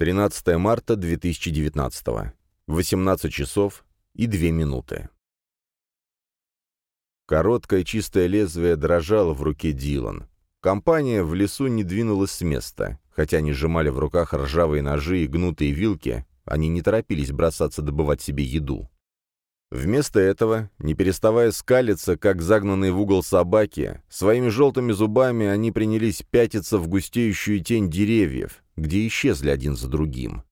13 марта 2019. 18 часов и 2 минуты. Короткое чистое лезвие дрожало в руке Дилан. Компания в лесу не двинулась с места. Хотя они сжимали в руках ржавые ножи и гнутые вилки, они не торопились бросаться добывать себе еду. Вместо этого, не переставая скалиться, как загнанные в угол собаки, своими желтыми зубами они принялись пятиться в густеющую тень деревьев, где исчезли один за другим.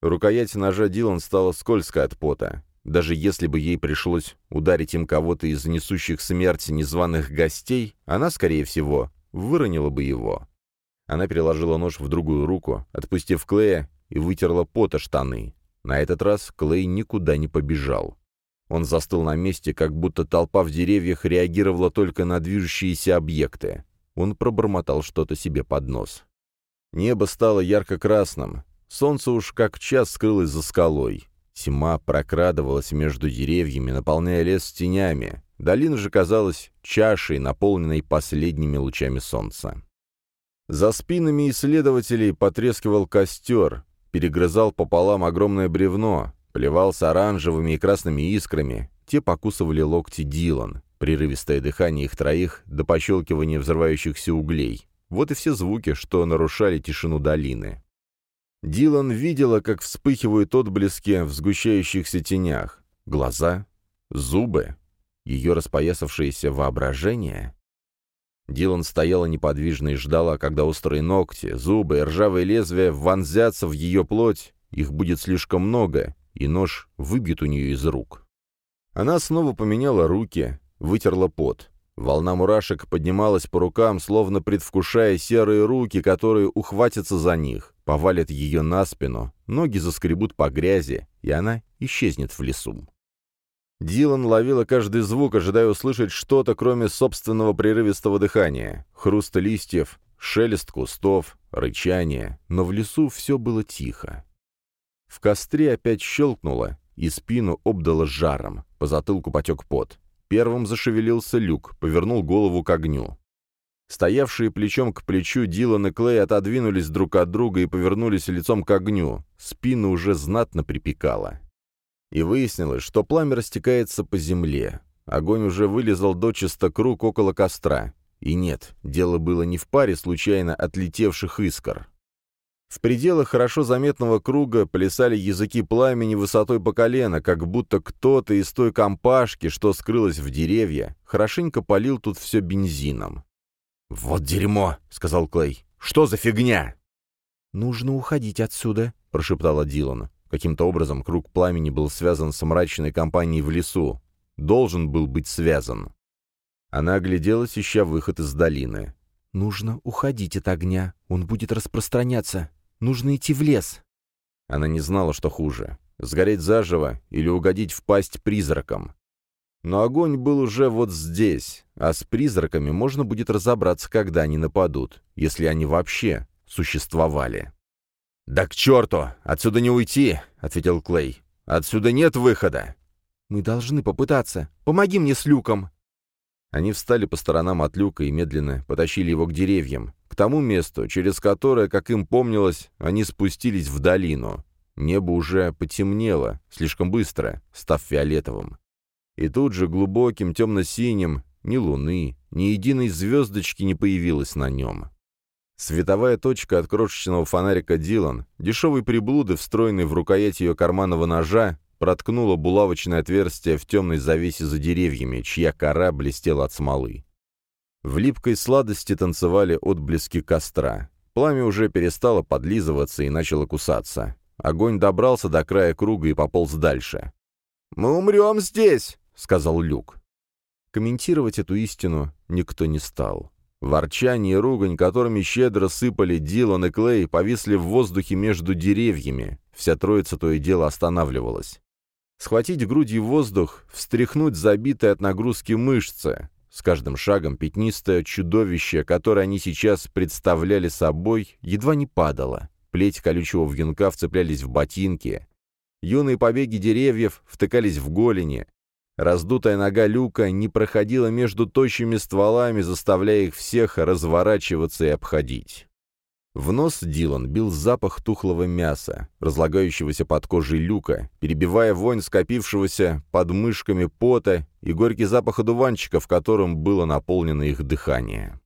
Рукоять ножа Дилан стала скользкой от пота. Даже если бы ей пришлось ударить им кого-то из несущих смерть незваных гостей, она, скорее всего, выронила бы его. Она переложила нож в другую руку, отпустив Клея, и вытерла пота штаны. На этот раз Клей никуда не побежал. Он застыл на месте, как будто толпа в деревьях реагировала только на движущиеся объекты. Он пробормотал что-то себе под нос. Небо стало ярко-красным. Солнце уж как час скрылось за скалой. Тьма прокрадывалась между деревьями, наполняя лес тенями. Долина же казалась чашей, наполненной последними лучами солнца. За спинами исследователей потрескивал костер, перегрызал пополам огромное бревно, Плевался оранжевыми и красными искрами. Те покусывали локти Дилан. Прерывистое дыхание их троих до пощелкивания взрывающихся углей. Вот и все звуки, что нарушали тишину долины. Дилан видела, как вспыхивают отблески в сгущающихся тенях. Глаза, зубы, ее распоясавшееся воображение. Дилан стояла неподвижно и ждала, когда острые ногти, зубы и ржавые лезвия вонзятся в ее плоть, их будет слишком много, и нож выбьет у нее из рук. Она снова поменяла руки, вытерла пот. Волна мурашек поднималась по рукам, словно предвкушая серые руки, которые ухватятся за них, повалят ее на спину, ноги заскребут по грязи, и она исчезнет в лесу. Дилан ловила каждый звук, ожидая услышать что-то, кроме собственного прерывистого дыхания, хруста листьев, шелест кустов, рычание, но в лесу все было тихо. В костре опять щелкнуло, и спину обдало жаром. По затылку потек пот. Первым зашевелился люк, повернул голову к огню. Стоявшие плечом к плечу Дилан и Клей отодвинулись друг от друга и повернулись лицом к огню. Спину уже знатно припекало. И выяснилось, что пламя растекается по земле. Огонь уже вылезал до чисто круг около костра. И нет, дело было не в паре случайно отлетевших искр. В пределах хорошо заметного круга плясали языки пламени высотой по колено, как будто кто-то из той компашки, что скрылась в деревья, хорошенько полил тут все бензином. «Вот дерьмо!» — сказал Клей. «Что за фигня?» «Нужно уходить отсюда», — прошептала Дилан. Каким-то образом круг пламени был связан с мрачной компанией в лесу. Должен был быть связан. Она огляделась, ища выход из долины. «Нужно уходить от огня. Он будет распространяться. Нужно идти в лес». Она не знала, что хуже — сгореть заживо или угодить в пасть призракам. Но огонь был уже вот здесь, а с призраками можно будет разобраться, когда они нападут, если они вообще существовали. «Да к черту! Отсюда не уйти!» — ответил Клей. «Отсюда нет выхода!» «Мы должны попытаться. Помоги мне с люком!» Они встали по сторонам от люка и медленно потащили его к деревьям тому месту, через которое, как им помнилось, они спустились в долину. Небо уже потемнело, слишком быстро, став фиолетовым. И тут же глубоким темно-синим ни луны, ни единой звездочки не появилось на нем. Световая точка от крошечного фонарика Дилан, дешевой приблуды, встроенной в рукоять ее карманного ножа, проткнула булавочное отверстие в темной завесе за деревьями, чья кора блестела от смолы. В липкой сладости танцевали отблески костра. Пламя уже перестало подлизываться и начало кусаться. Огонь добрался до края круга и пополз дальше. «Мы умрем здесь!» — сказал Люк. Комментировать эту истину никто не стал. Ворчание и ругань, которыми щедро сыпали Дилан и Клей, повисли в воздухе между деревьями. Вся троица то и дело останавливалась. Схватить грудью воздух, встряхнуть забитые от нагрузки мышцы. С каждым шагом пятнистое чудовище, которое они сейчас представляли собой, едва не падало. Плеть колючего вьюнка вцеплялись в ботинки. Юные побеги деревьев втыкались в голени. Раздутая нога люка не проходила между тощими стволами, заставляя их всех разворачиваться и обходить. В нос Дилан бил запах тухлого мяса, разлагающегося под кожей люка, перебивая вонь скопившегося под мышками пота и горький запах одуванчика, в котором было наполнено их дыхание.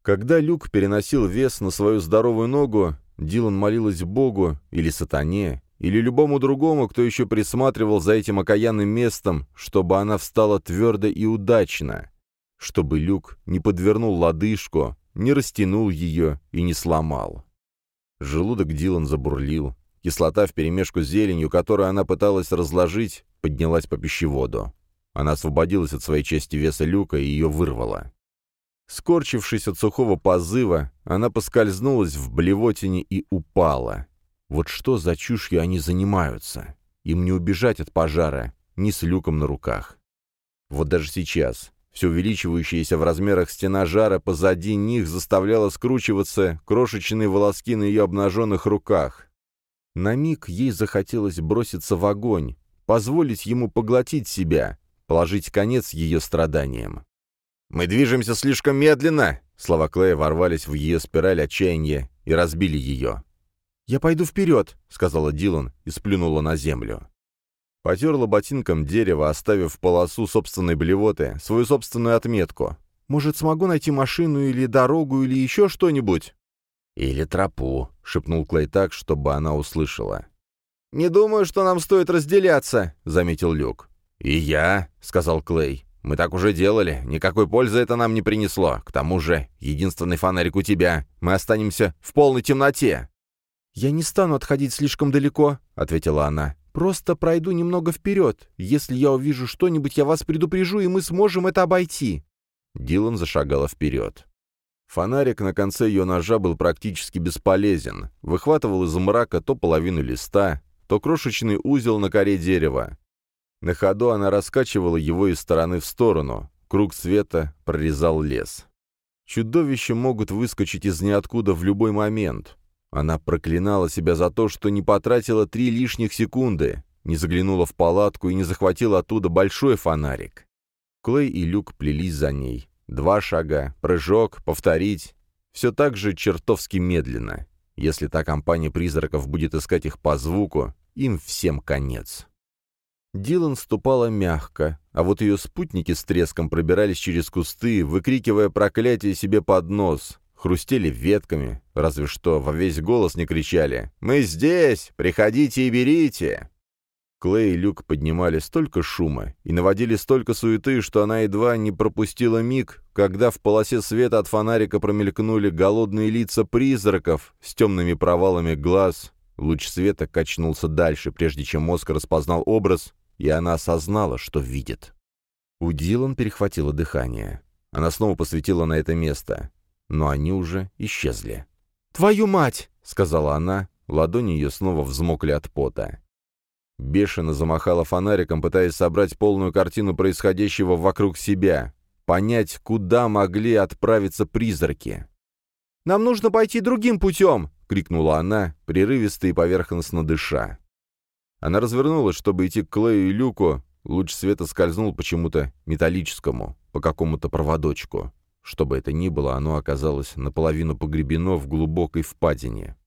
Когда Люк переносил вес на свою здоровую ногу, Дилан молилась Богу или сатане, или любому другому, кто еще присматривал за этим окаянным местом, чтобы она встала твердо и удачно, чтобы Люк не подвернул лодыжку, не растянул ее и не сломал. Желудок Дилан забурлил. Кислота вперемешку с зеленью, которую она пыталась разложить, поднялась по пищеводу. Она освободилась от своей части веса люка и ее вырвала. Скорчившись от сухого позыва, она поскользнулась в блевотине и упала. Вот что за чушью они занимаются? Им не убежать от пожара, ни с люком на руках. Вот даже сейчас, все увеличивающаяся в размерах стена жара позади них заставляла скручиваться крошечные волоски на ее обнаженных руках. На миг ей захотелось броситься в огонь, позволить ему поглотить себя, положить конец ее страданиям. «Мы движемся слишком медленно!» Слова Клея ворвались в ее спираль отчаяния и разбили ее. «Я пойду вперед», — сказала Дилан и сплюнула на землю. Потерла ботинком дерево, оставив полосу собственной блевоты, свою собственную отметку. «Может, смогу найти машину или дорогу или еще что-нибудь?» «Или тропу», — шепнул Клей так, чтобы она услышала. «Не думаю, что нам стоит разделяться», — заметил Люк. «И я», — сказал Клей. «Мы так уже делали. Никакой пользы это нам не принесло. К тому же, единственный фонарик у тебя. Мы останемся в полной темноте». «Я не стану отходить слишком далеко», — ответила она. Просто пройду немного вперед. Если я увижу что-нибудь, я вас предупрежу, и мы сможем это обойти». Дилан зашагала вперед. Фонарик на конце ее ножа был практически бесполезен. Выхватывал из мрака то половину листа, то крошечный узел на коре дерева. На ходу она раскачивала его из стороны в сторону. Круг света прорезал лес. Чудовища могут выскочить из ниоткуда в любой момент. Она проклинала себя за то, что не потратила три лишних секунды, не заглянула в палатку и не захватила оттуда большой фонарик. Клей и Люк плелись за ней. Два шага, прыжок, повторить. Все так же чертовски медленно. Если та компания призраков будет искать их по звуку, им всем конец. Дилан ступала мягко, а вот ее спутники с треском пробирались через кусты, выкрикивая проклятие себе под нос, хрустели ветками, разве что во весь голос не кричали «Мы здесь! Приходите и берите!» Клей и Люк поднимали столько шума и наводили столько суеты, что она едва не пропустила миг, когда в полосе света от фонарика промелькнули голодные лица призраков с темными провалами глаз. Луч света качнулся дальше, прежде чем мозг распознал образ, и она осознала, что видит. У Дилан перехватило дыхание. Она снова посветила на это место но они уже исчезли. «Твою мать!» — сказала она, ладони ее снова взмокли от пота. Бешено замахала фонариком, пытаясь собрать полную картину происходящего вокруг себя, понять, куда могли отправиться призраки. «Нам нужно пойти другим путем!» — крикнула она, прерывисто и поверхностно дыша. Она развернулась, чтобы идти к Клею и Люку, луч света скользнул почему-то металлическому, по какому-то проводочку. Что бы это ни было, оно оказалось наполовину погребено в глубокой впадине.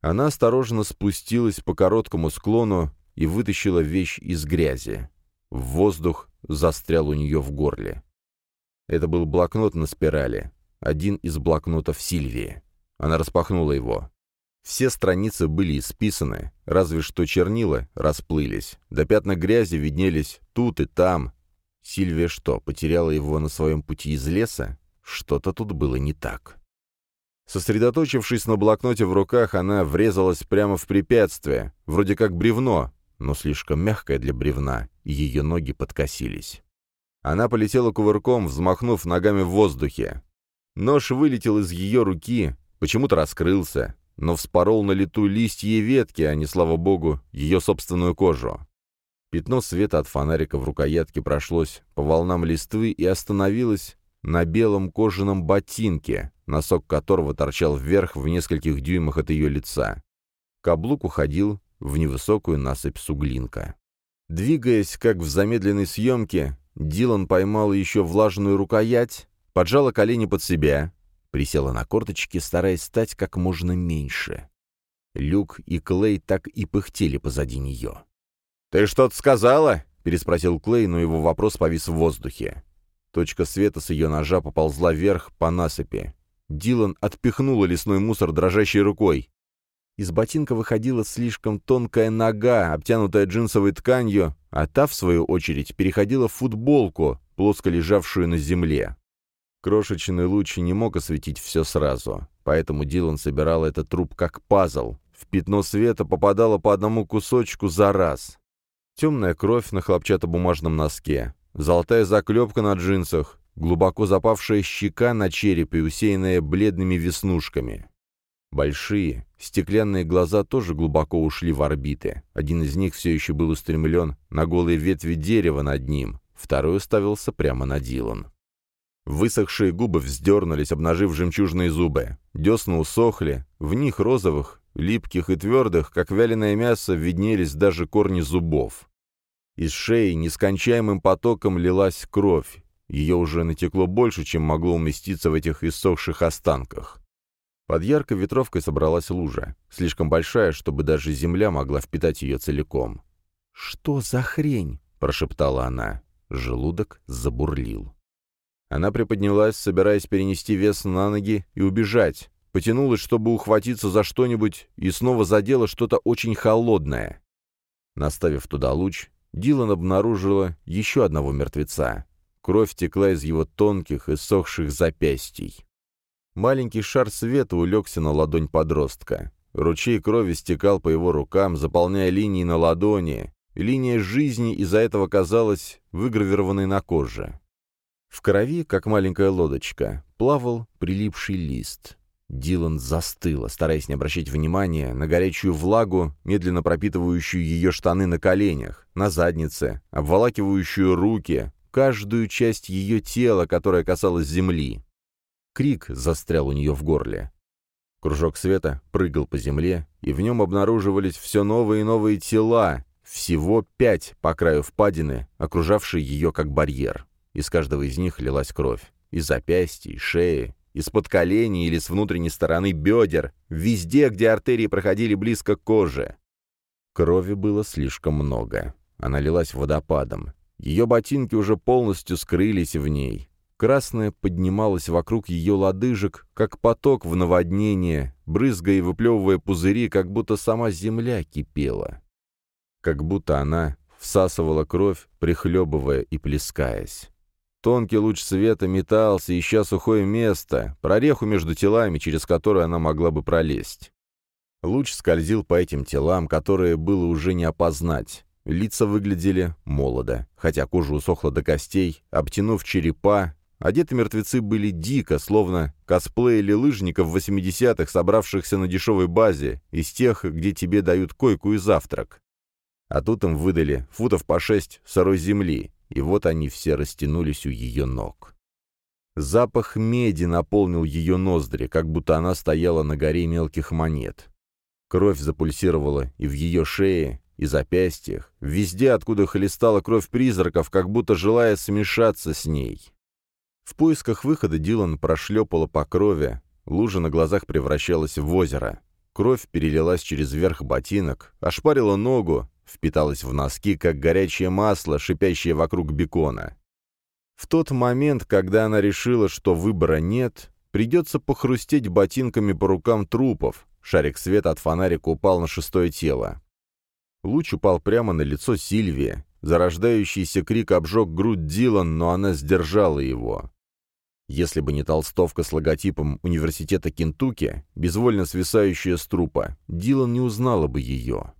Она осторожно спустилась по короткому склону и вытащила вещь из грязи. В воздух застрял у нее в горле. Это был блокнот на спирали, один из блокнотов Сильвии. Она распахнула его. Все страницы были исписаны, разве что чернила расплылись, да пятна грязи виднелись тут и там, Сильвия что, потеряла его на своем пути из леса? Что-то тут было не так. Сосредоточившись на блокноте в руках, она врезалась прямо в препятствие, вроде как бревно, но слишком мягкое для бревна, и ее ноги подкосились. Она полетела кувырком, взмахнув ногами в воздухе. Нож вылетел из ее руки, почему-то раскрылся, но вспорол на лету листья и ветки, а не, слава богу, ее собственную кожу. Пятно света от фонарика в рукоятке прошлось по волнам листвы и остановилось на белом кожаном ботинке, носок которого торчал вверх в нескольких дюймах от ее лица. Каблук уходил в невысокую насыпь суглинка. Двигаясь, как в замедленной съемке, Дилан поймал еще влажную рукоять, поджала колени под себя, Присела на корточки, стараясь стать как можно меньше. Люк и Клей так и пыхтели позади нее. «Ты что-то сказала?» — переспросил Клей, но его вопрос повис в воздухе. Точка света с ее ножа поползла вверх по насыпи. Дилан отпихнула лесной мусор дрожащей рукой. Из ботинка выходила слишком тонкая нога, обтянутая джинсовой тканью, а та, в свою очередь, переходила в футболку, плоско лежавшую на земле. Крошечный луч не мог осветить все сразу, поэтому Дилан собирал этот труп как пазл. В пятно света попадало по одному кусочку за раз. Темная кровь на хлопчатобумажном носке, золотая заклепка на джинсах, глубоко запавшая щека на черепе, усеянная бледными веснушками. Большие, стеклянные глаза тоже глубоко ушли в орбиты. Один из них все еще был устремлен на голые ветви дерева над ним, второй уставился прямо на Дилан. Высохшие губы вздернулись, обнажив жемчужные зубы. Десна усохли, в них розовых, липких и твердых, как вяленое мясо, виднелись даже корни зубов. Из шеи нескончаемым потоком лилась кровь. Ее уже натекло больше, чем могло уместиться в этих иссохших останках. Под яркой ветровкой собралась лужа, слишком большая, чтобы даже земля могла впитать ее целиком. «Что за хрень?» — прошептала она. Желудок забурлил. Она приподнялась, собираясь перенести вес на ноги и убежать. Потянулась, чтобы ухватиться за что-нибудь, и снова задела что-то очень холодное. Наставив туда луч, Дилан обнаружила еще одного мертвеца. Кровь текла из его тонких и сохших запястий. Маленький шар света улегся на ладонь подростка. Ручей крови стекал по его рукам, заполняя линии на ладони. Линия жизни из-за этого казалась выгравированной на коже. В крови, как маленькая лодочка, плавал прилипший лист. Дилан застыла, стараясь не обращать внимания на горячую влагу, медленно пропитывающую ее штаны на коленях, на заднице, обволакивающую руки, каждую часть ее тела, которая касалась земли. Крик застрял у нее в горле. Кружок света прыгал по земле, и в нем обнаруживались все новые и новые тела, всего пять по краю впадины, окружавшие ее как барьер. Из каждого из них лилась кровь. Из запястья, шеи, из-под коленей или с внутренней стороны бедер, везде, где артерии проходили близко к коже. Крови было слишком много. Она лилась водопадом. Ее ботинки уже полностью скрылись в ней. Красное поднималось вокруг ее лодыжек, как поток в наводнение, брызгая и выплевывая пузыри, как будто сама земля кипела. Как будто она всасывала кровь, прихлебывая и плескаясь. Тонкий луч света метался, ища сухое место, прореху между телами, через которую она могла бы пролезть. Луч скользил по этим телам, которые было уже не опознать. Лица выглядели молодо, хотя кожа усохла до костей, обтянув черепа, одеты мертвецы были дико, словно косплеили лыжников 80-х, собравшихся на дешевой базе, из тех, где тебе дают койку и завтрак. А тут им выдали футов по шесть сырой земли, и вот они все растянулись у ее ног. Запах меди наполнил ее ноздри, как будто она стояла на горе мелких монет. Кровь запульсировала и в ее шее, и запястьях, везде, откуда хлестала кровь призраков, как будто желая смешаться с ней. В поисках выхода Дилан прошлепала по крови, лужа на глазах превращалась в озеро. Кровь перелилась через верх ботинок, ошпарила ногу, впиталась в носки, как горячее масло, шипящее вокруг бекона. В тот момент, когда она решила, что выбора нет, придется похрустеть ботинками по рукам трупов, шарик света от фонарика упал на шестое тело. Луч упал прямо на лицо Сильвии. Зарождающийся крик обжег грудь Дилан, но она сдержала его. Если бы не толстовка с логотипом университета Кентукки, безвольно свисающая с трупа, Дилан не узнала бы ее.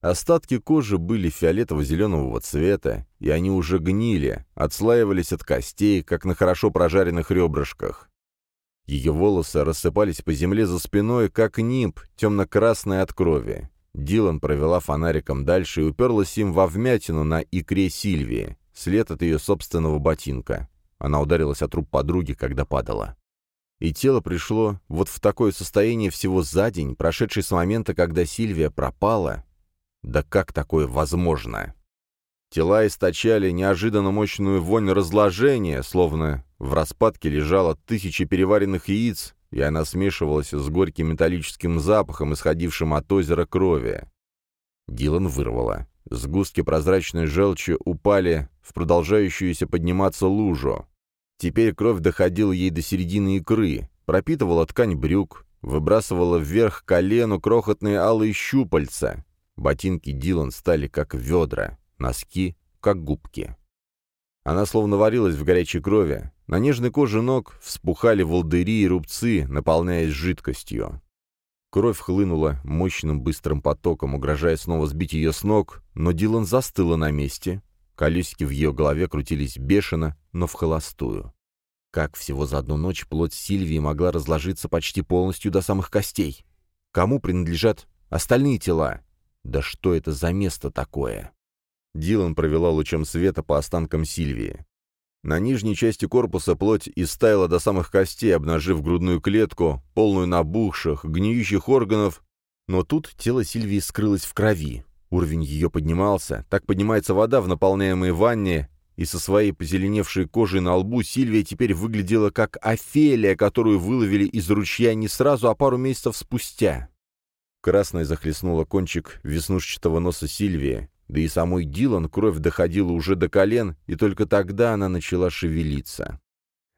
Остатки кожи были фиолетово-зеленого цвета, и они уже гнили, отслаивались от костей, как на хорошо прожаренных ребрышках. Ее волосы рассыпались по земле за спиной, как нимб, темно-красный от крови. Дилан провела фонариком дальше и уперлась им во вмятину на икре Сильвии, след от ее собственного ботинка. Она ударилась о труп подруги, когда падала. И тело пришло вот в такое состояние всего за день, прошедший с момента, когда Сильвия пропала, да как такое возможно? Тела источали неожиданно мощную вонь разложения, словно В распадке лежало тысячи переваренных яиц, и она смешивалась с горьким металлическим запахом, исходившим от озера крови. Дилан вырвала. Сгустки прозрачной желчи упали в продолжающуюся подниматься лужу. Теперь кровь доходила ей до середины икры, пропитывала ткань брюк, выбрасывала вверх колену крохотные алые щупальца. Ботинки Дилан стали как ведра, носки — как губки. Она словно варилась в горячей крови. На нежной коже ног вспухали волдыри и рубцы, наполняясь жидкостью. Кровь хлынула мощным быстрым потоком, угрожая снова сбить ее с ног, но Дилан застыла на месте. Колесики в ее голове крутились бешено, но в холостую. Как всего за одну ночь плоть Сильвии могла разложиться почти полностью до самых костей? Кому принадлежат остальные тела? Да что это за место такое? Дилан провела лучом света по останкам Сильвии. На нижней части корпуса плоть истаяла до самых костей, обнажив грудную клетку, полную набухших, гниющих органов, но тут тело Сильвии скрылось в крови. Уровень ее поднимался, так поднимается вода в наполняемой ванне, и со своей позеленевшей кожей на лбу Сильвия теперь выглядела как Офелия, которую выловили из ручья не сразу, а пару месяцев спустя. Красная захлестнула кончик веснушчатого носа Сильвии, да и самой Дилан кровь доходила уже до колен, и только тогда она начала шевелиться.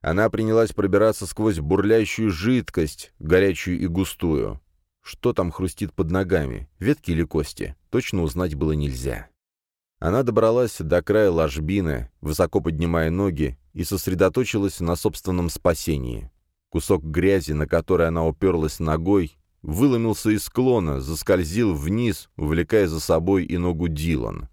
Она принялась пробираться сквозь бурлящую жидкость, горячую и густую. Что там хрустит под ногами, ветки или кости, точно узнать было нельзя. Она добралась до края ложбины, высоко поднимая ноги, и сосредоточилась на собственном спасении. Кусок грязи, на который она уперлась ногой, выломился из склона, заскользил вниз, увлекая за собой и ногу Дилан.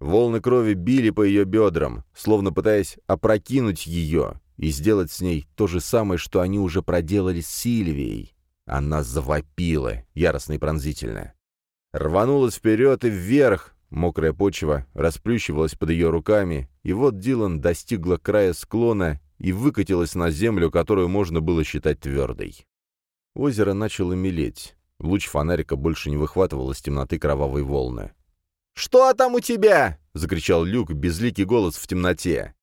Волны крови били по ее бедрам, словно пытаясь опрокинуть ее и сделать с ней то же самое, что они уже проделали с Сильвией. Она завопила, яростно и пронзительно. Рванулась вперед и вверх, мокрая почва расплющивалась под ее руками, и вот Дилан достигла края склона и выкатилась на землю, которую можно было считать твердой. Озеро начало мелеть. Луч фонарика больше не выхватывал из темноты кровавой волны. «Что там у тебя?» — закричал Люк, безликий голос в темноте.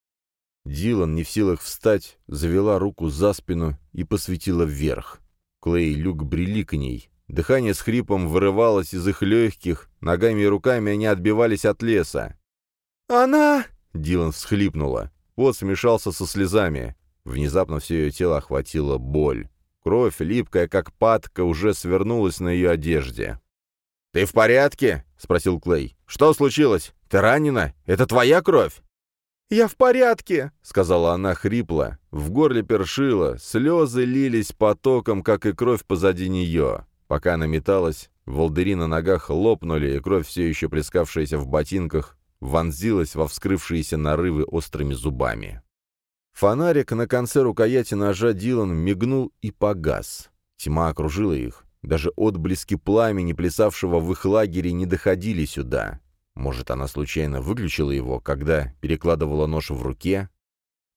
Дилан, не в силах встать, завела руку за спину и посветила вверх. Клей и Люк брели к ней. Дыхание с хрипом вырывалось из их легких, ногами и руками они отбивались от леса. «Она...» — Дилан всхлипнула. Пот смешался со слезами. Внезапно все ее тело охватила боль. Кровь, липкая как патка, уже свернулась на ее одежде. «Ты в порядке?» — спросил Клей. «Что случилось? Ты ранена? Это твоя кровь?» «Я в порядке», — сказала она хрипло. В горле першила, слезы лились потоком, как и кровь позади нее. Пока она металась, волдыри на ногах лопнули, и кровь, все еще плескавшаяся в ботинках, вонзилась во вскрывшиеся нарывы острыми зубами. Фонарик на конце рукояти ножа Дилан мигнул и погас. Тьма окружила их. Даже отблески пламени, плясавшего в их лагере, не доходили сюда. Может, она случайно выключила его, когда перекладывала нож в руке?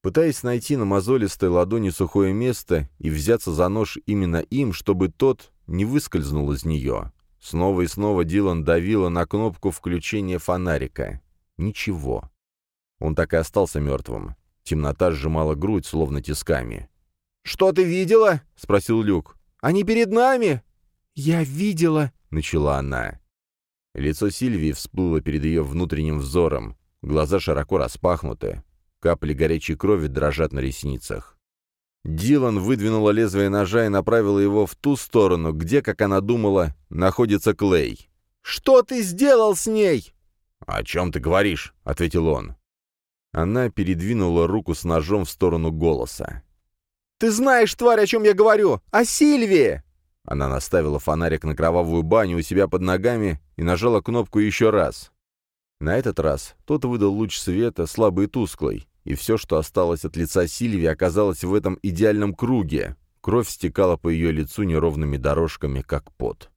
Пытаясь найти на мозолистой ладони сухое место и взяться за нож именно им, чтобы тот не выскользнул из нее. Снова и снова Дилан давила на кнопку включения фонарика. Ничего. Он так и остался мертвым. Темнота сжимала грудь, словно тисками. «Что ты видела?» — спросил Люк. «Они перед нами!» «Я видела!» — начала она. Лицо Сильвии всплыло перед ее внутренним взором. Глаза широко распахнуты. Капли горячей крови дрожат на ресницах. Дилан выдвинула лезвие ножа и направила его в ту сторону, где, как она думала, находится Клей. «Что ты сделал с ней?» «О чем ты говоришь?» — ответил он. Она передвинула руку с ножом в сторону голоса. «Ты знаешь, тварь, о чем я говорю! О Сильвии!» Она наставила фонарик на кровавую баню у себя под ногами и нажала кнопку еще раз. На этот раз тот выдал луч света, слабый и тусклый, и все, что осталось от лица Сильвии, оказалось в этом идеальном круге. Кровь стекала по ее лицу неровными дорожками, как пот.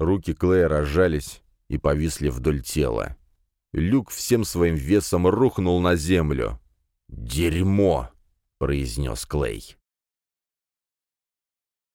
Руки Клея разжались и повисли вдоль тела. Люк всем своим весом рухнул на землю. «Дерьмо!» — произнес Клей.